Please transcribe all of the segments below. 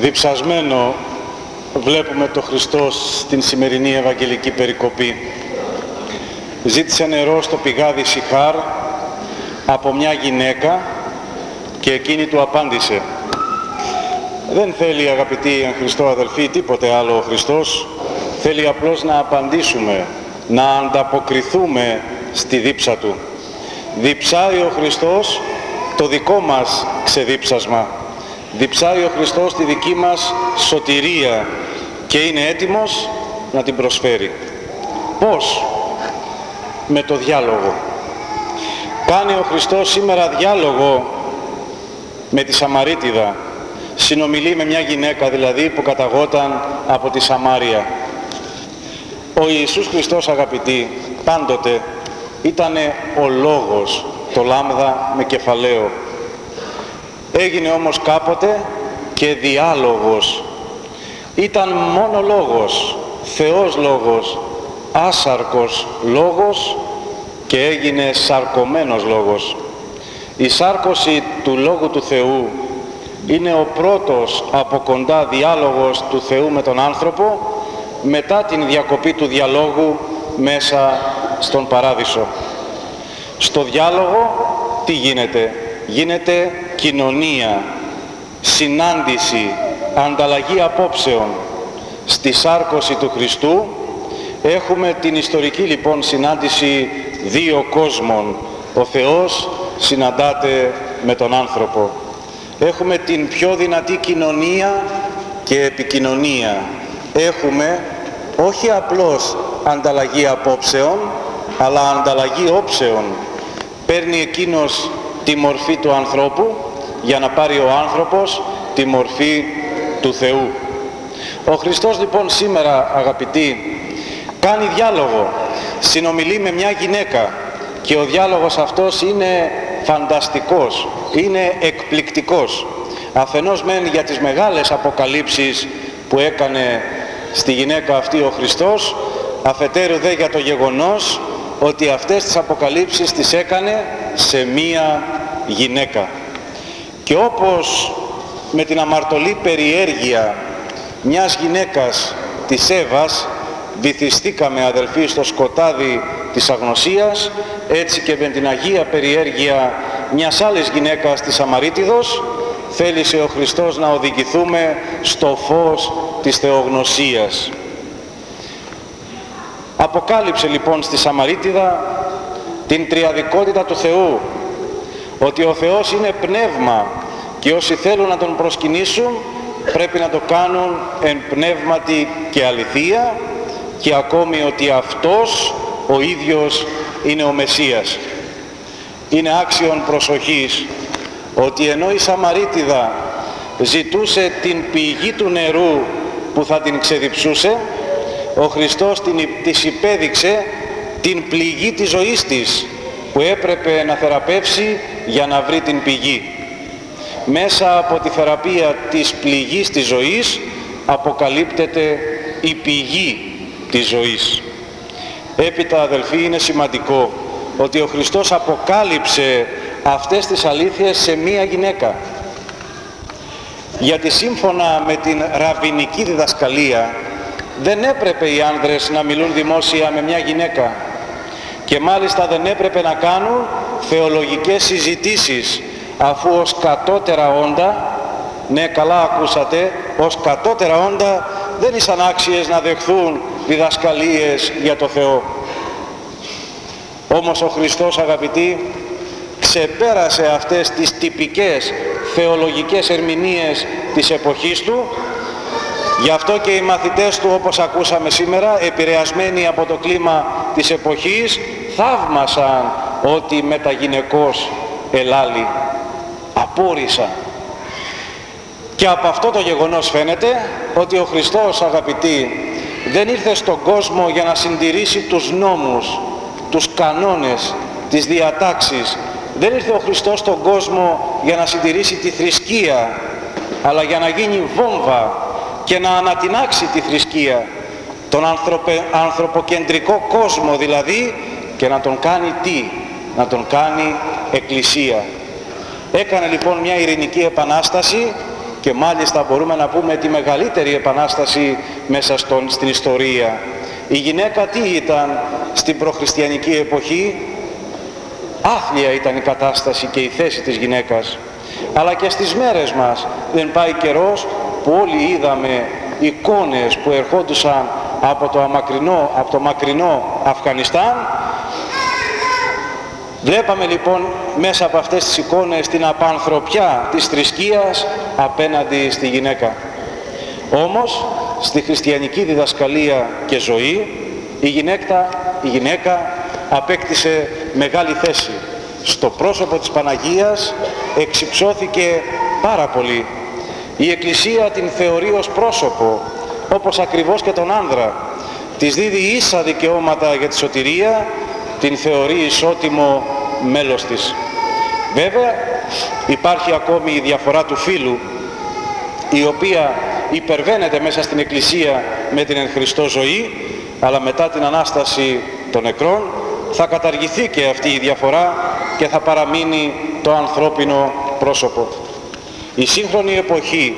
διψασμένο βλέπουμε το Χριστός στην σημερινή Ευαγγελική Περικοπή. Ζήτησε νερό στο πηγάδι Σιχάρ από μια γυναίκα και εκείνη του απάντησε. Δεν θέλει αγαπητοί εν Χριστώ αδελφοί τίποτε άλλο ο Χριστός, θέλει απλώς να απαντήσουμε, να ανταποκριθούμε στη δίψα Του. Διψάει ο Χριστός το δικό μας ξεδίψασμα. Διψάει ο Χριστός τη δική μας σωτηρία και είναι έτοιμος να την προσφέρει. Πώς; Με το διάλογο. Κάνει ο Χριστός σήμερα διάλογο με τη Σαμαρίτιδα. Συνομιλεί με μια γυναίκα δηλαδή που καταγόταν από τη Σαμάρια. Ο Ιησούς Χριστός αγαπητοί πάντοτε ήταν ο λόγος, το λάμδα με κεφαλαίο. Έγινε όμως κάποτε και διάλογος. Ήταν μόνο λόγος, Θεός λόγος, άσαρκος λόγος και έγινε σαρκωμένος λόγος. Η σάρκωση του Λόγου του Θεού είναι ο πρώτος από κοντά διάλογος του Θεού με τον άνθρωπο μετά την διακοπή του διαλόγου μέσα στον Παράδεισο. Στο διάλογο τι γίνεται; Γίνεται κοινωνία, συνάντηση, ανταλλαγή απόψεων. Στη σάρκωση του Χριστού έχουμε την ιστορική λοιπόν συνάντηση δύο κόσμων. Ο Θεός συναντάται με τον άνθρωπο. Έχουμε την πιο δυνατή κοινωνία και επικοινωνία. Έχουμε όχι απλώς ανταλλαγή απόψεων, αλλά ανταλλαγή όψεων. Παίρνει εκείνος τη μορφή του ανθρώπου για να πάρει ο άνθρωπος τη μορφή του Θεού. Ο Χριστός λοιπόν σήμερα αγαπητοί κάνει διάλογο, συνομιλεί με μια γυναίκα και ο διάλογος αυτός είναι φανταστικός, είναι εκπληκτικός. Αφενός μεν για τις μεγάλες αποκαλύψεις που έκανε στη γυναίκα αυτή ο Χριστός, αφετέρου δε για το γεγονός ότι αυτές τις αποκαλύψεις τις έκανε σε μία γυναίκα. Και όπως με την αμαρτωλή περιέργεια μιας γυναίκας της Εύας βυθιστήκαμε αδελφοί στο σκοτάδι της αγνωσίας έτσι και με την Αγία περιέργεια μιας άλλης γυναίκας της Αμαρίτιδος θέλησε ο Χριστός να οδηγηθούμε στο φως της θεογνωσίας. Αποκάλυψε λοιπόν στη Σαμαρίτιδα την τριαδικότητα του Θεού, ότι ο Θεός είναι πνεύμα και όσοι θέλουν να Τον προσκυνήσουν πρέπει να το κάνουν εν πνεύματι και αληθεία και ακόμη ότι Αυτός ο ίδιος είναι ο Μεσσίας. Είναι άξιον προσοχής ότι ενώ η Σαμαρίτιδα ζητούσε την πηγή του νερού που θα την ξεδιψούσε, ο Χριστός την, της υπέδειξε την πληγή της ζωής της που έπρεπε να θεραπεύσει για να βρει την πηγή. Μέσα από τη θεραπεία της πληγής της ζωής αποκαλύπτεται η πηγή της ζωής. Έπειτα αδελφοί είναι σημαντικό ότι ο Χριστός αποκάλυψε αυτές τις αλήθειες σε μία γυναίκα. Γιατί σύμφωνα με την ραβινική διδασκαλία δεν έπρεπε οι άνδρες να μιλούν δημόσια με μια γυναίκα και μάλιστα δεν έπρεπε να κάνουν θεολογικές συζητήσεις αφού ως κατώτερα όντα, ναι καλά ακούσατε, ως κατώτερα όντα δεν ήσαν άξιες να δεχθούν διδασκαλίες για το Θεό. Όμως ο Χριστός αγαπητοί ξεπέρασε αυτές τις τυπικές θεολογικές ερμηνείες της εποχής του γι' αυτό και οι μαθητές του όπως ακούσαμε σήμερα επηρεασμένοι από το κλίμα της εποχής θαύμασαν ότι μεταγυναικός ελάλη απόρρισαν και από αυτό το γεγονός φαίνεται ότι ο Χριστός αγαπητοί δεν ήρθε στον κόσμο για να συντηρήσει τους νόμους, τους κανόνες, τις διατάξεις. Δεν ήρθε ο Χριστός στον κόσμο για να συντηρήσει τη θρησκεία, αλλά για να γίνει βόμβα και να ανατινάξει τη θρησκεία, τον ανθρωπε, ανθρωποκεντρικό κόσμο δηλαδή και να τον κάνει τι, να τον κάνει εκκλησία. Έκανε λοιπόν μια ειρηνική επανάσταση και μάλιστα μπορούμε να πούμε τη μεγαλύτερη επανάσταση μέσα στον, στην ιστορία. Η γυναίκα τι ήταν στην προχριστιανική εποχή, άθλια ήταν η κατάσταση και η θέση της γυναίκας. Αλλά και στις μέρες μας δεν πάει καιρός που όλοι είδαμε εικόνες που ερχόντουσαν από το, αμακρινό, από το μακρινό Αφγανιστάν Βλέπαμε λοιπόν μέσα από αυτές τις εικόνες την απανθρωπιά της θρησκείας απέναντι στη γυναίκα. Όμως στη χριστιανική διδασκαλία και ζωή η γυναίκα, η γυναίκα απέκτησε μεγάλη θέση. Στο πρόσωπο της Παναγίας εξυψώθηκε πάρα πολύ. Η Εκκλησία την θεωρεί ως πρόσωπο, όπως ακριβώς και τον άνδρα. Της δίδει ίσα δικαιώματα για τη σωτηρία την θεωρεί ισότιμο μέλος της. Βέβαια υπάρχει ακόμη η διαφορά του φίλου η οποία υπερβαίνεται μέσα στην Εκκλησία με την εν Χριστώ ζωή αλλά μετά την Ανάσταση των νεκρών θα καταργηθεί και αυτή η διαφορά και θα παραμείνει το ανθρώπινο πρόσωπο. Η σύγχρονη εποχή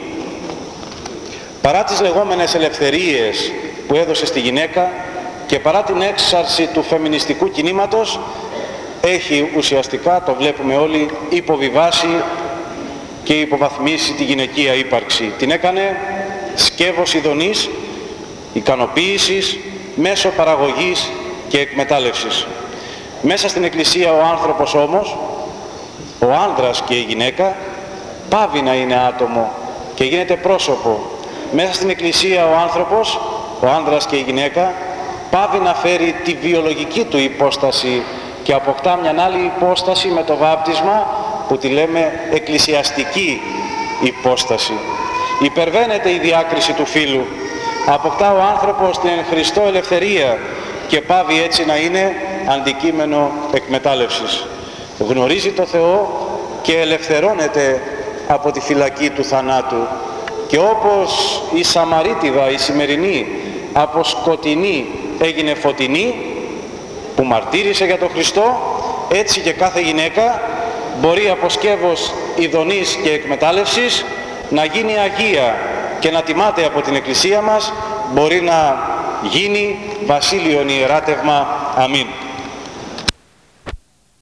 παρά τις λεγόμενες ελευθερίες που έδωσε στη γυναίκα και παρά την έξαρση του φεμινιστικού κινήματος έχει ουσιαστικά, το βλέπουμε όλοι, υποβιβάσει και υποβαθμίσει τη γυναικεία ύπαρξη. Την έκανε σκεύος ειδονής, ικανοποίησης, μέσω παραγωγής και εκμετάλλευσης. Μέσα στην Εκκλησία ο άνθρωπος όμως, ο άνδρας και η γυναίκα, πάβει να είναι άτομο και γίνεται πρόσωπο. Μέσα στην Εκκλησία ο άνθρωπος, ο άνδρας και η γυναίκα, πάβει να φέρει τη βιολογική του υπόσταση και αποκτά μια άλλη υπόσταση με το βάπτισμα που τη λέμε εκκλησιαστική υπόσταση. Υπερβαίνεται η διάκριση του φίλου. Αποκτά ο άνθρωπος την Χριστό ελευθερία και πάβει έτσι να είναι αντικείμενο εκμετάλλευσης. Γνωρίζει το Θεό και ελευθερώνεται από τη φυλακή του θανάτου. Και όπως η Σαμαρίτιδα, η σημερινή, από σκοτεινή έγινε φωτεινή που μαρτύρησε για τον Χριστό έτσι και κάθε γυναίκα μπορεί από σκεύος ειδονής και εκμετάλλευσης να γίνει Αγία και να τιμάται από την Εκκλησία μας μπορεί να γίνει βασίλειον ιεράτευμα. Αμήν.